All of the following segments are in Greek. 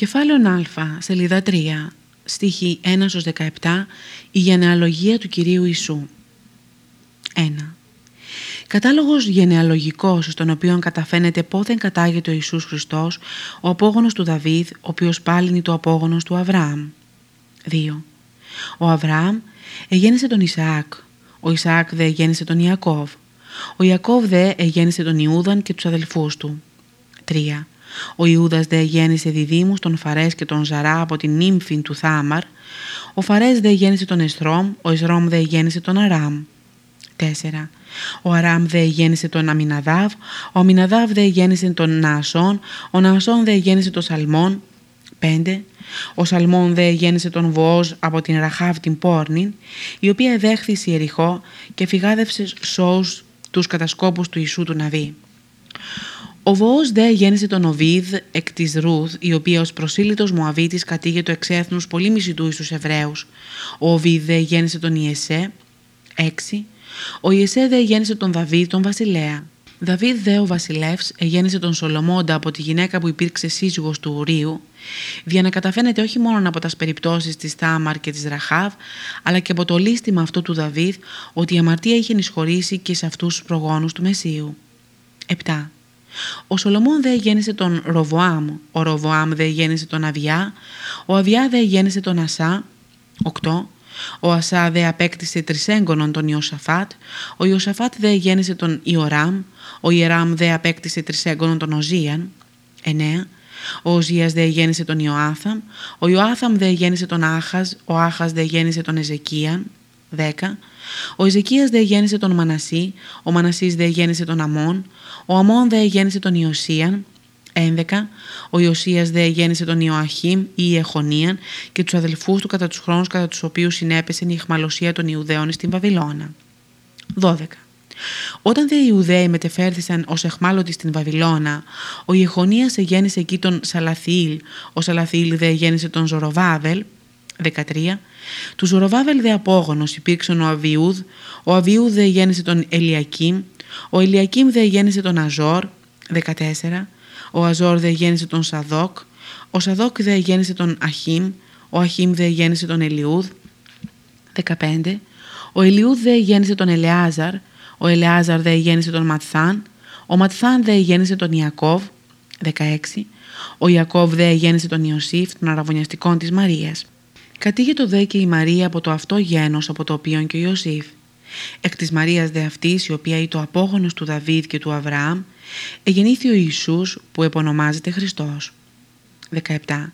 Κεφάλαιο Α, σελίδα 3, στίχη 1 17, η γενεαλογία του Κυρίου Ιησού. 1. Κατάλογος γενεαλογικός στον οποίο καταφαίνεται πότε κατάγεται ο Ιησούς Χριστός, ο απόγονος του Δαβίδ, ο οποίος πάλι είναι το απόγονος του Αβραάμ. 2. Ο Αβραάμ εγέννησε τον Ισαάκ, ο Ισαάκ δε εγέννησε τον Ιακώβ, ο Ιακώβ δε εγέννησε τον Ιούδαν και τους αδελφούς του. 3. Ο Ιούδας δε γέννησε διδήμους τον Φαρές και τον Ζαρά από την νύμφη του Θάμαρ. Ο Φαρές δε γέννησε τον Εσρόμ, ο Εσρόμ δε γέννησε τον Αράμ. 4. Ο Αράμ δε γέννησε τον Αμιναδάβ, ο Αμιναδάβ δε γέννησε τον Ναασόν, ο Ναασόν δε γέννησε τον Σαλμόν. 5. Ο Σαλμόν δε γέννησε τον Βοόζ από την Ραχάβ την Πόρνην, η οποία εδέχθη Ιεριχώ και φυγάδευσε σώους τους κατασκόπους του Ιησού του Ναβί. Ο Βοός δε γέννησε τον Οβίδ εκ της Ρούθ, η οποία ως προσήλυτος Μωαβίτης κατήγε το εξέθνους πολύ μισητού στους Εβραίους. Ο Οβίδ δε γέννησε τον Ιεσέ, 6. Ο Ιεσέ δε γέννησε τον Δαβίδ τον βασιλέα. Δαβίδ δε ο βασιλεύς γέννησε τον Σολομώντα από τη γυναίκα που υπήρξε σύζυγος του Ουρίου, για να καταφαίνεται όχι μόνο από τας περιπτώσεις της Τάμαρ και της Ραχάβ, αλλά και από το λίστημα αυτό του Δαβίδ ότι η αμαρτία είχε νησχωρήσει και σε αυτούς τους προγόνους του Μεσίου. 7. Ο Σολομών δε γέννησε τον Ροβοάμ, ο Ροβοάμ δε γέννησε τον Αβιά, ο Αβιά δε γέννησε τον Ασά, 8. Ο Ασά δε απέκτησε τρισέγγονον τον Ιωσαφάτ, ο Ιωσαφάτ δε γέννησε τον Ιωράμ, ο Ιεράμ δε απέκτησε τρισέγγονον τον Οζίαν, 9. Ο Οζίας δε γέννησε τον Ιωάθαμ, ο Ιωάθαμ δε γέννησε τον Άχαζ, ο Άχας δε γέννησε τον Εζεκίαν, 10. Ο Εζεκίας δε γέννησε τον Μανασί, ο Μανασής δε γέννησε τον Αμών, ο Αμών δε γέννησε τον Ιωσίαν, 11. Ο Ιωσίας δε γέννησε τον Ιωαχήμ ή Εχονίαν και τους αδελφούς του κατά τους χρόνους κατά τους οποίους συνέπεσε η εχμαλωσία των Ιουδαίων στην Βαβυλώνα. 12. Όταν δε οι Ιουδαίοι μετεφέρθησαν ως εχμάλωτοι στην Βαβυλώνα, ο Ιεχονίας γέννησε εκεί τον Σαλαθήλ, ο Σαλαθήλ δε γέννησε τον Ζωροβάβελ, 13. Τους Ζωροβάβελ δε απόγονος υπήρξαν ο Αβιούδ, ο Αβιούδ δε γέννησε τον Ελιακήμ, ο Ελιακήμ δε γέννησε τον Αζόρ, 14. Ο Αζόρ δε γέννησε τον Σαδόκ, ο Σαδόκ δε γέννησε τον Αχίμ, ο Αχίμ δε γέννησε τον Ελιούδ, 15. Ο Ελιούδ δε γέννησε τον Ελεάζαρ, ο Ελεάζαρ δε γέννησε τον Ματθάν, ο Ματθάν δε γέννησε τον Ιακώβ, 16. Ο Ιακώβ δε γέννησε τον Ιωσήφ, τον αραβωνιαστικό της Μαρίας. Κατήγε το δε και η Μαρία από το αυτό γένος από το οποίο και ο Ιωσήφ. Εκ της Μαρίας δε αυτής, η οποία είναι το απόγονος του Δαβίδ και του Αβραάμ, εγεννήθη ο Ιησούς που επωνομάζεται Χριστός. 17.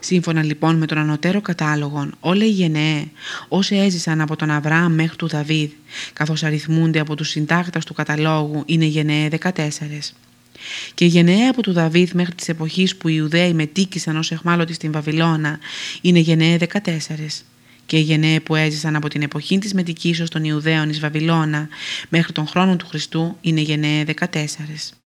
Σύμφωνα λοιπόν με τον ανωτέρω κατάλογο, όλοι οι γενναίε όσοι έζησαν από τον Αβραάμ μέχρι του Δαβίδ, καθώς αριθμούνται από τους συντάκτας του καταλόγου, είναι γενναίε 14. Και οι γενναίε από του Δαβίδ μέχρι της εποχής που οι Ιουδαίοι μετήκησαν ως εχμάλωτοι στην Βαβυλώνα είναι γενναίε 14 και οι γενναίοι που έζησαν από την εποχή της μετικήσεως των Ιουδαίων εις Βαβυλώνα μέχρι τον χρόνο του Χριστού είναι γενναίε 14.